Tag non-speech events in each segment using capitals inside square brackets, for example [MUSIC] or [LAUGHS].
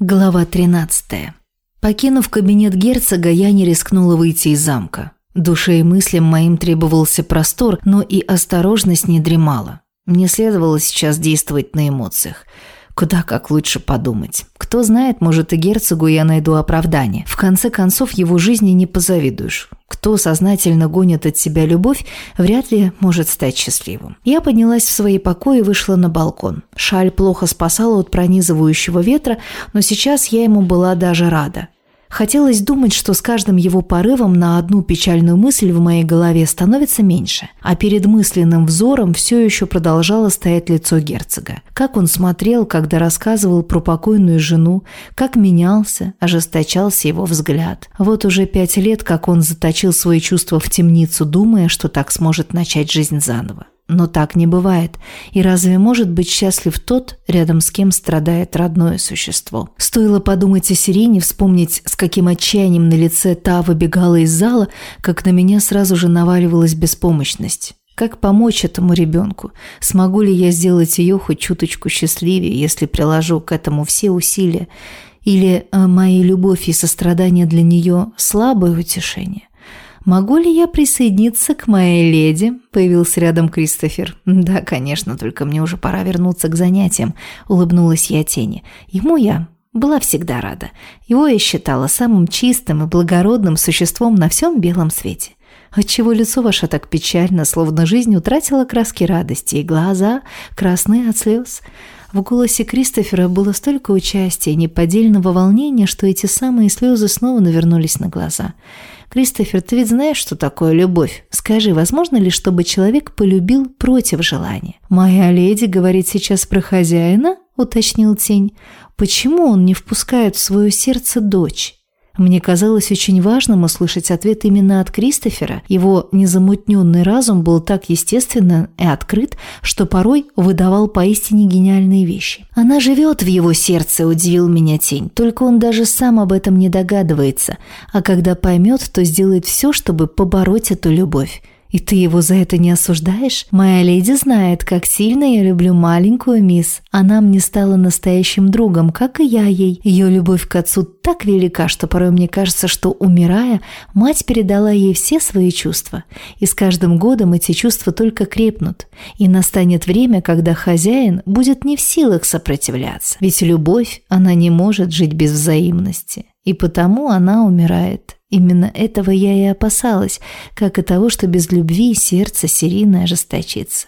Глава 13. Покинув кабинет герцога, я не рискнула выйти из замка. Душе и мыслям моим требовался простор, но и осторожность не дремала. Мне следовало сейчас действовать на эмоциях. Куда как лучше подумать. Кто знает, может и герцогу я найду оправдание. В конце концов, его жизни не позавидуешь. Кто сознательно гонит от себя любовь, вряд ли может стать счастливым. Я поднялась в свои покои и вышла на балкон. Шаль плохо спасала от пронизывающего ветра, но сейчас я ему была даже рада. Хотелось думать, что с каждым его порывом на одну печальную мысль в моей голове становится меньше, а перед мысленным взором все еще продолжало стоять лицо герцога. Как он смотрел, когда рассказывал про покойную жену, как менялся, ожесточался его взгляд. Вот уже пять лет, как он заточил свои чувства в темницу, думая, что так сможет начать жизнь заново. Но так не бывает. И разве может быть счастлив тот, рядом с кем страдает родное существо? Стоило подумать о Сирене, вспомнить, с каким отчаянием на лице та выбегала из зала, как на меня сразу же наваливалась беспомощность. Как помочь этому ребенку? Смогу ли я сделать ее хоть чуточку счастливее, если приложу к этому все усилия? Или э, мои любовь и сострадание для нее – слабое утешение? «Могу ли я присоединиться к моей леди?» – появился рядом Кристофер. «Да, конечно, только мне уже пора вернуться к занятиям», – улыбнулась я тени. «Ему я была всегда рада. Его я считала самым чистым и благородным существом на всем белом свете. Отчего лицо ваше так печально, словно жизнь утратила краски радости, и глаза красные от слез?» В голосе Кристофера было столько участия и неподдельного волнения, что эти самые слезы снова навернулись на глаза – «Кристофер, ты ведь знаешь, что такое любовь? Скажи, возможно ли, чтобы человек полюбил против желания?» «Моя леди говорит сейчас про хозяина?» – уточнил тень. «Почему он не впускает в свое сердце дочь?» Мне казалось очень важным услышать ответ именно от Кристофера. Его незамутненный разум был так естественно и открыт, что порой выдавал поистине гениальные вещи. «Она живет в его сердце», – удивил меня тень. «Только он даже сам об этом не догадывается. А когда поймет, то сделает все, чтобы побороть эту любовь. И ты его за это не осуждаешь? Моя леди знает, как сильно я люблю маленькую мисс. Она мне стала настоящим другом, как и я ей. Ее любовь к отцу так велика, что порой мне кажется, что, умирая, мать передала ей все свои чувства. И с каждым годом эти чувства только крепнут. И настанет время, когда хозяин будет не в силах сопротивляться. Ведь любовь, она не может жить без взаимности. И потому она умирает. Именно этого я и опасалась, как и того, что без любви сердце Сирины ожесточится.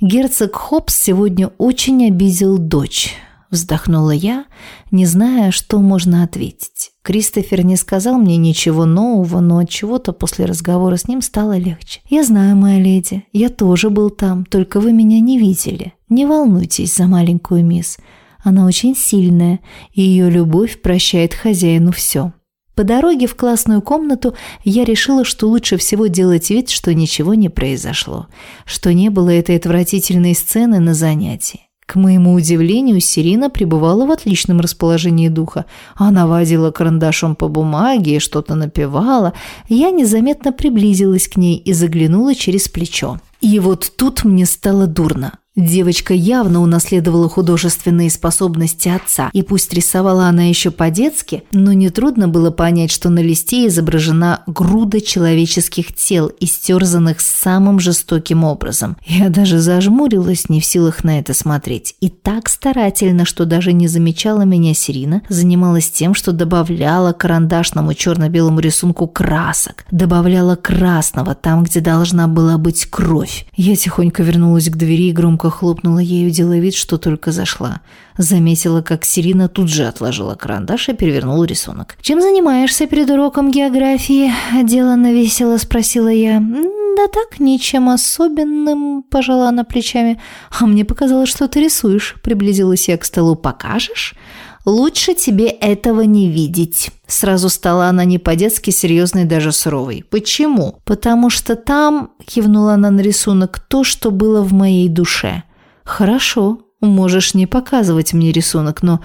Герцог Хопс сегодня очень обидел дочь. Вздохнула я, не зная, что можно ответить. Кристофер не сказал мне ничего нового, но от чего-то после разговора с ним стало легче. «Я знаю, моя леди, я тоже был там, только вы меня не видели. Не волнуйтесь за маленькую мисс. Она очень сильная, и ее любовь прощает хозяину все». По дороге в классную комнату я решила, что лучше всего делать вид, что ничего не произошло, что не было этой отвратительной сцены на занятии. К моему удивлению, Сирина пребывала в отличном расположении духа. Она водила карандашом по бумаге и что-то напевала. Я незаметно приблизилась к ней и заглянула через плечо. И вот тут мне стало дурно. Девочка явно унаследовала художественные способности отца, и пусть рисовала она еще по-детски, но нетрудно было понять, что на листе изображена груда человеческих тел, истерзанных самым жестоким образом. Я даже зажмурилась, не в силах на это смотреть. И так старательно, что даже не замечала меня Сирина, занималась тем, что добавляла карандашному черно-белому рисунку красок, добавляла красного там, где должна была быть кровь. Я тихонько вернулась к двери и громко громко хлопнула ею, делая вид, что только зашла. Заметила, как Сирина тут же отложила карандаш и перевернула рисунок. «Чем занимаешься перед уроком географии?» – деланно весело спросила я. «Да так, ничем особенным», – пожала она плечами. «А мне показалось, что ты рисуешь», – приблизилась я к столу. «Покажешь?» «Лучше тебе этого не видеть». Сразу стала она не по-детски серьезной, даже суровой. «Почему?» «Потому что там», – кивнула она на рисунок, – «то, что было в моей душе». «Хорошо, можешь не показывать мне рисунок, но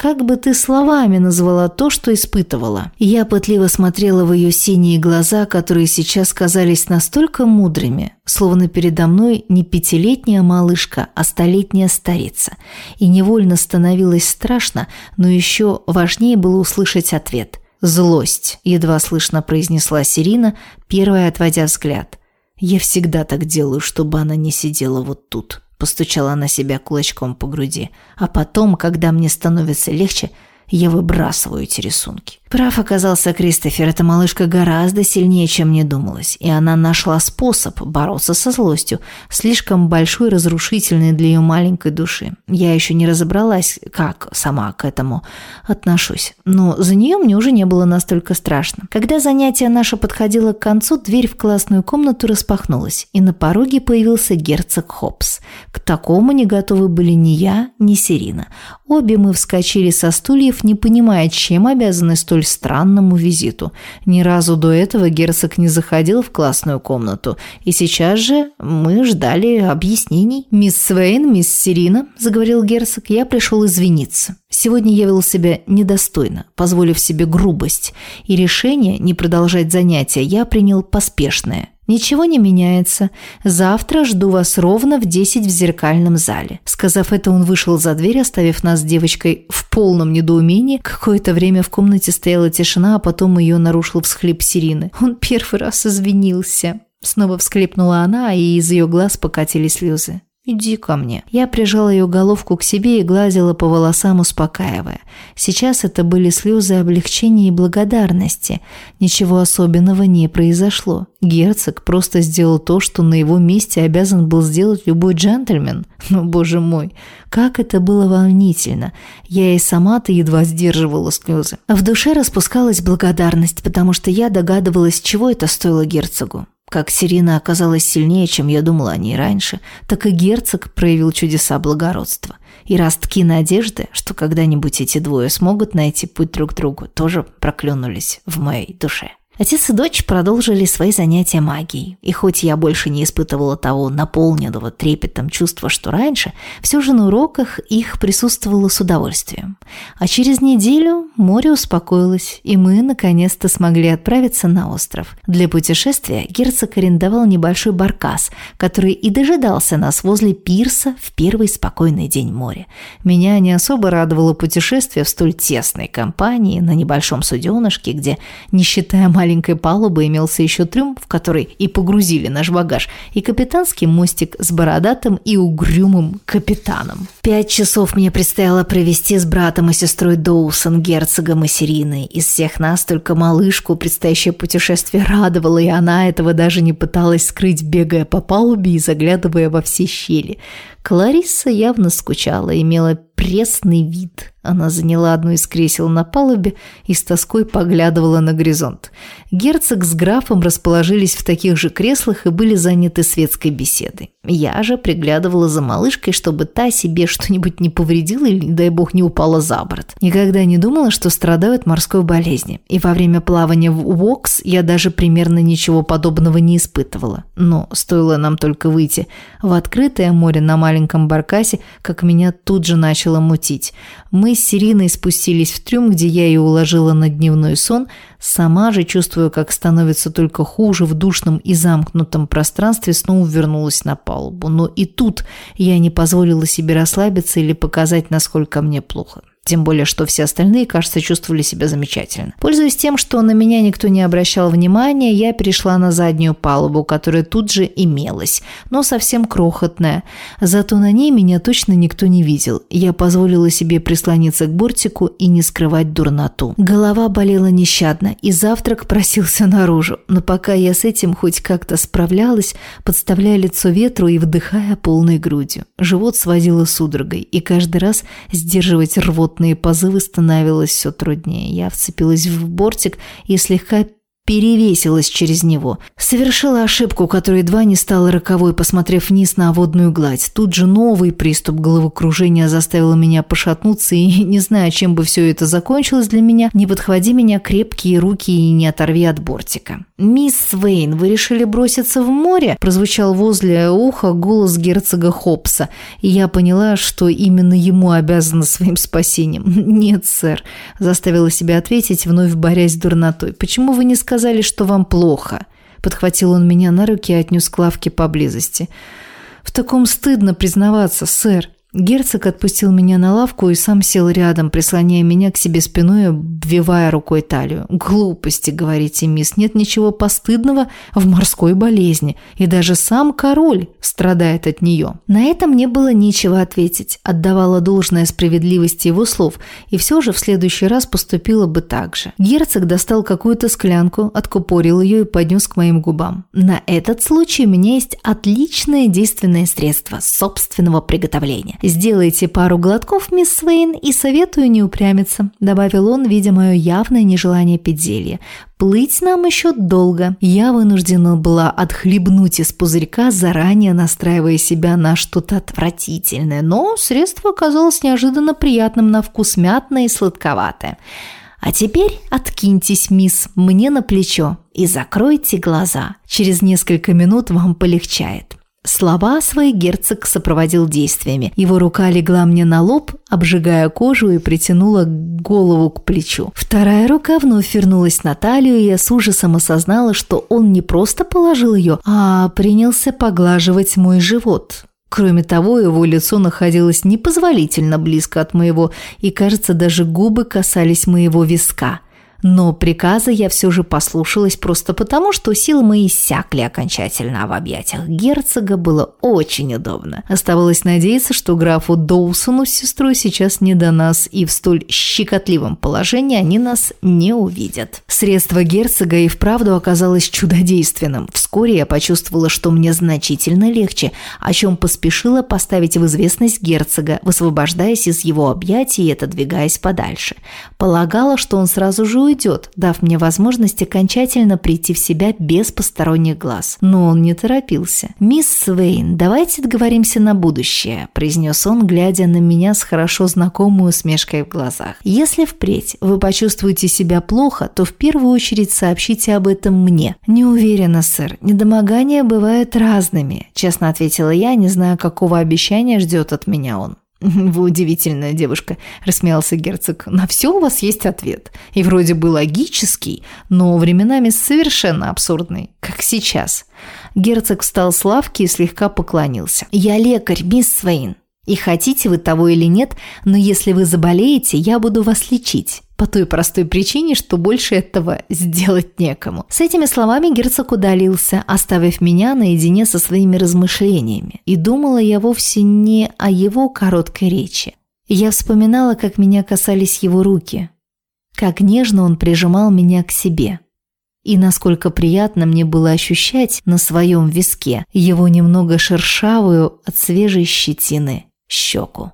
Как бы ты словами назвала то, что испытывала? Я пытливо смотрела в ее синие глаза, которые сейчас казались настолько мудрыми, словно передо мной не пятилетняя малышка, а столетняя старица. И невольно становилось страшно, но еще важнее было услышать ответ. «Злость», – едва слышно произнесла Сирина, первая отводя взгляд. «Я всегда так делаю, чтобы она не сидела вот тут». Постучала она себя кулачком по груди. А потом, когда мне становится легче, я выбрасываю эти рисунки. Прав оказался Кристофер, эта малышка гораздо сильнее, чем мне думалось, и она нашла способ бороться со злостью, слишком большой и разрушительный для ее маленькой души. Я еще не разобралась, как сама к этому отношусь, но за нее мне уже не было настолько страшно. Когда занятие наше подходило к концу, дверь в классную комнату распахнулась, и на пороге появился герцог Хопс. К такому не готовы были ни я, ни Сирина. Обе мы вскочили со стульев, не понимая, чем обязаны столь столь странному визиту. Ни разу до этого герцог не заходил в классную комнату, и сейчас же мы ждали объяснений. «Мисс Свейн, мисс Сирина», – заговорил герцог, – «я пришел извиниться. Сегодня я вел себя недостойно, позволив себе грубость, и решение не продолжать занятия я принял поспешное – «Ничего не меняется. Завтра жду вас ровно в десять в зеркальном зале». Сказав это, он вышел за дверь, оставив нас с девочкой в полном недоумении. Какое-то время в комнате стояла тишина, а потом ее нарушил всхлип Сирины. Он первый раз извинился. Снова всхлипнула она, и из ее глаз покатились слезы. «Иди ко мне». Я прижала ее головку к себе и гладила по волосам, успокаивая. Сейчас это были слезы облегчения и благодарности. Ничего особенного не произошло. Герцог просто сделал то, что на его месте обязан был сделать любой джентльмен. Но, боже мой, как это было волнительно. Я и сама-то едва сдерживала слезы. В душе распускалась благодарность, потому что я догадывалась, чего это стоило герцогу. Как Сирина оказалась сильнее, чем я думала о ней раньше, так и герцог проявил чудеса благородства. И ростки надежды, что когда-нибудь эти двое смогут найти путь друг к другу, тоже проклюнулись в моей душе. Отец и дочь продолжили свои занятия магией, и хоть я больше не испытывала того наполненного трепетом чувства, что раньше, все же на уроках их присутствовало с удовольствием. А через неделю море успокоилось, и мы наконец-то смогли отправиться на остров. Для путешествия герцог арендовал небольшой баркас, который и дожидался нас возле пирса в первый спокойный день моря. Меня не особо радовало путешествие в столь тесной компании на небольшом суденышке, где, не считая маленького маленькой палубы имелся еще трюм, в который и погрузили наш багаж, и капитанский мостик с бородатым и угрюмым капитаном. Пять часов мне предстояло провести с братом и сестрой Доусон, герцогом и Сириной. Из всех нас только малышку предстоящее путешествие радовало, и она этого даже не пыталась скрыть, бегая по палубе и заглядывая во все щели. Кларисса явно скучала, имела пресный вид. Она заняла одно из кресел на палубе и с тоской поглядывала на горизонт. Герцог с графом расположились в таких же креслах и были заняты светской беседой. Я же приглядывала за малышкой, чтобы та себе что-нибудь не повредила или, не дай бог, не упала за борт. Никогда не думала, что страдаю от морской болезни. И во время плавания в Уокс я даже примерно ничего подобного не испытывала. Но стоило нам только выйти в открытое море на маленьком баркасе, как меня тут же начало мутить. Мы с Сириной спустились в трюм, где я ее уложила на дневной сон, сама же, чувствуя, как становится только хуже в душном и замкнутом пространстве, снова вернулась на палубу. Но и тут я не позволила себе расслабиться или показать, насколько мне плохо. Тем более, что все остальные, кажется, чувствовали себя замечательно. Пользуясь тем, что на меня никто не обращал внимания, я перешла на заднюю палубу, которая тут же имелась, но совсем крохотная. Зато на ней меня точно никто не видел. Я позволила себе прислониться к бортику и не скрывать дурноту. Голова болела нещадно, и завтрак просился наружу. Но пока я с этим хоть как-то справлялась, подставляя лицо ветру и вдыхая полной грудью. Живот сводило судорогой, и каждый раз сдерживать рвот рвотные позывы становилось все труднее. Я вцепилась в бортик и слегка перевесилась через него. Совершила ошибку, которая едва не стала роковой, посмотрев вниз на водную гладь. Тут же новый приступ головокружения заставил меня пошатнуться, и, [LAUGHS] не зная, чем бы все это закончилось для меня, не подходи меня крепкие руки и не оторви от бортика. «Мисс Свейн, вы решили броситься в море?» прозвучал возле уха голос герцога Хопса, и я поняла, что именно ему обязана своим спасением. [LAUGHS] «Нет, сэр», – заставила себя ответить, вновь борясь с дурнотой. «Почему вы не сказали сказали, что вам плохо». Подхватил он меня на руки и отнес к лавке поблизости. «В таком стыдно признаваться, сэр. Герцог отпустил меня на лавку и сам сел рядом, прислоняя меня к себе спиной, обвивая рукой талию. «Глупости, — говорите, мисс, — нет ничего постыдного в морской болезни, и даже сам король страдает от нее». На это мне было нечего ответить, отдавала должное справедливости его слов, и все же в следующий раз поступила бы так же. Герцог достал какую-то склянку, откупорил ее и поднес к моим губам. «На этот случай у меня есть отличное действенное средство собственного приготовления. «Сделайте пару глотков, мисс Свейн, и советую не упрямиться», – добавил он, видя мое явное нежелание пить зелье. «Плыть нам еще долго». Я вынуждена была отхлебнуть из пузырька, заранее настраивая себя на что-то отвратительное, но средство оказалось неожиданно приятным на вкус мятное и сладковатое. А теперь откиньтесь, мисс, мне на плечо и закройте глаза. Через несколько минут вам полегчает. Слова свои герцог сопроводил действиями. Его рука легла мне на лоб, обжигая кожу и притянула голову к плечу. Вторая рука вновь вернулась на талию, и я с ужасом осознала, что он не просто положил ее, а принялся поглаживать мой живот. Кроме того, его лицо находилось непозволительно близко от моего, и, кажется, даже губы касались моего виска – но приказа я все же послушалась просто потому, что силы мои иссякли окончательно, а в объятиях герцога было очень удобно. Оставалось надеяться, что графу Доусону с сестрой сейчас не до нас, и в столь щекотливом положении они нас не увидят. Средство герцога и вправду оказалось чудодейственным. Вскоре я почувствовала, что мне значительно легче, о чем поспешила поставить в известность герцога, высвобождаясь из его объятий и отодвигаясь подальше. Полагала, что он сразу же уйдет, дав мне возможность окончательно прийти в себя без посторонних глаз. Но он не торопился. «Мисс Свейн, давайте договоримся на будущее», – произнес он, глядя на меня с хорошо знакомой усмешкой в глазах. «Если впредь вы почувствуете себя плохо, то в первую очередь сообщите об этом мне». «Не уверена, сэр. Недомогания бывают разными», – честно ответила я, не зная, какого обещания ждет от меня он. [LAUGHS] «Вы удивительная девушка», – рассмеялся герцог. «На все у вас есть ответ. И вроде бы логический, но временами совершенно абсурдный, как сейчас». Герцог встал с лавки и слегка поклонился. «Я лекарь, мисс Свейн. И хотите вы того или нет, но если вы заболеете, я буду вас лечить. По той простой причине, что больше этого сделать некому. С этими словами герцог удалился, оставив меня наедине со своими размышлениями. И думала я вовсе не о его короткой речи. Я вспоминала, как меня касались его руки, как нежно он прижимал меня к себе. И насколько приятно мне было ощущать на своем виске его немного шершавую от свежей щетины щеку.